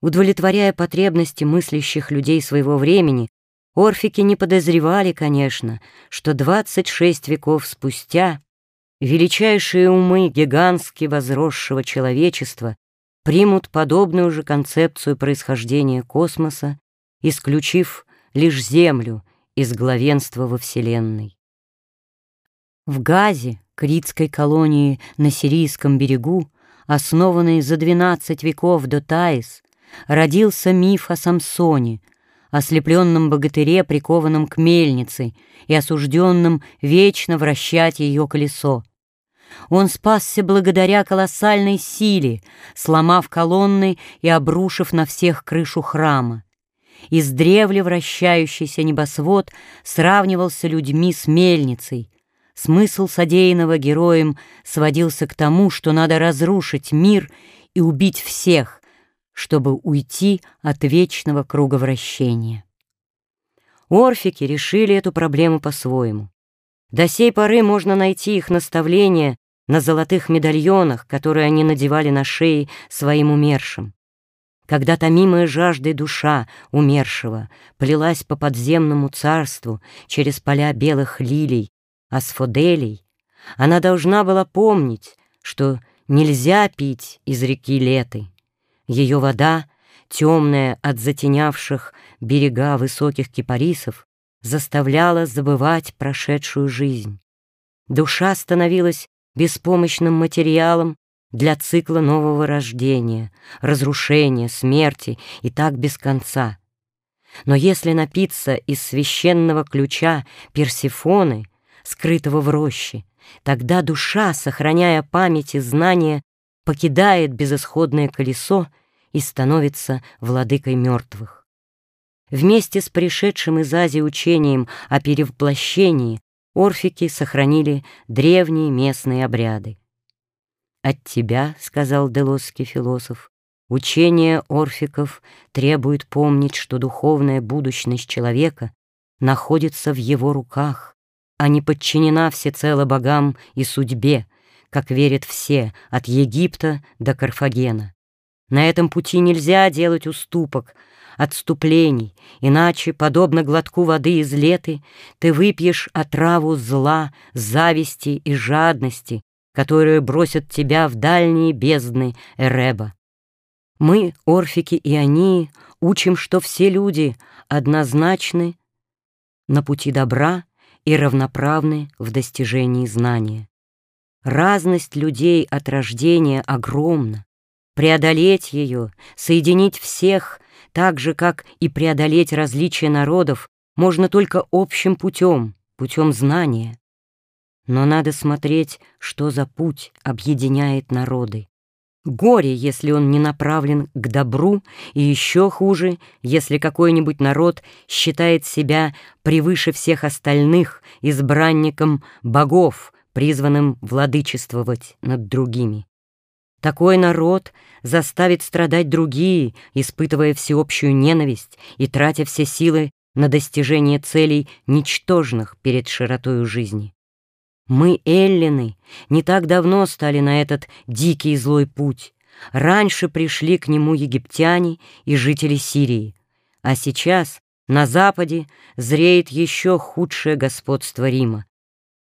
Удовлетворяя потребности мыслящих людей своего времени, орфики не подозревали, конечно, что 26 веков спустя величайшие умы гигантски возросшего человечества примут подобную же концепцию происхождения космоса, исключив лишь Землю из главенства во Вселенной. В Газе, критской колонии на Сирийском берегу, основанной за 12 веков до Таис, родился миф о Самсоне, ослепленном богатыре, прикованном к мельнице и осужденном вечно вращать ее колесо. Он спасся благодаря колоссальной силе, сломав колонны и обрушив на всех крышу храма. Издревле вращающийся небосвод сравнивался людьми с мельницей. Смысл содеянного героем сводился к тому, что надо разрушить мир и убить всех, чтобы уйти от вечного круговращения. Орфики решили эту проблему по-своему. До сей поры можно найти их наставления на золотых медальонах, которые они надевали на шеи своим умершим. Когда томимая жаждой душа умершего плелась по подземному царству через поля белых лилий, асфоделей, она должна была помнить, что нельзя пить из реки Леты. Ее вода, темная от затенявших берега высоких кипарисов, заставляла забывать прошедшую жизнь. Душа становилась беспомощным материалом для цикла нового рождения, разрушения, смерти и так без конца. Но если напиться из священного ключа Персифоны, скрытого в роще, тогда душа, сохраняя память и знания, покидает безысходное колесо и становится владыкой мертвых. Вместе с пришедшим из Азии учением о перевоплощении орфики сохранили древние местные обряды. «От тебя, — сказал делосский философ, — учение орфиков требует помнить, что духовная будущность человека находится в его руках, а не подчинена всецело богам и судьбе, как верят все, от Египта до Карфагена. На этом пути нельзя делать уступок, отступлений, иначе, подобно глотку воды из леты, ты выпьешь отраву зла, зависти и жадности, которые бросят тебя в дальние бездны Эреба. Мы, орфики и они, учим, что все люди однозначны на пути добра и равноправны в достижении знания. Разность людей от рождения огромна. Преодолеть ее, соединить всех, так же, как и преодолеть различия народов, можно только общим путем, путем знания. Но надо смотреть, что за путь объединяет народы. Горе, если он не направлен к добру, и еще хуже, если какой-нибудь народ считает себя превыше всех остальных избранником богов, призванным владычествовать над другими. Такой народ заставит страдать другие, испытывая всеобщую ненависть и тратя все силы на достижение целей ничтожных перед широтою жизни. Мы, эллины, не так давно стали на этот дикий и злой путь. Раньше пришли к нему египтяне и жители Сирии, а сейчас на западе зреет еще худшее господство Рима,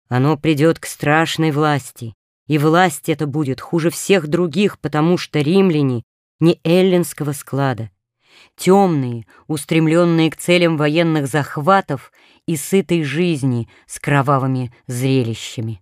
оно придет к страшной власти, и власть эта будет хуже всех других, потому что римляне не эллинского склада. Темные, устремленные к целям военных захватов и сытой жизни с кровавыми зрелищами.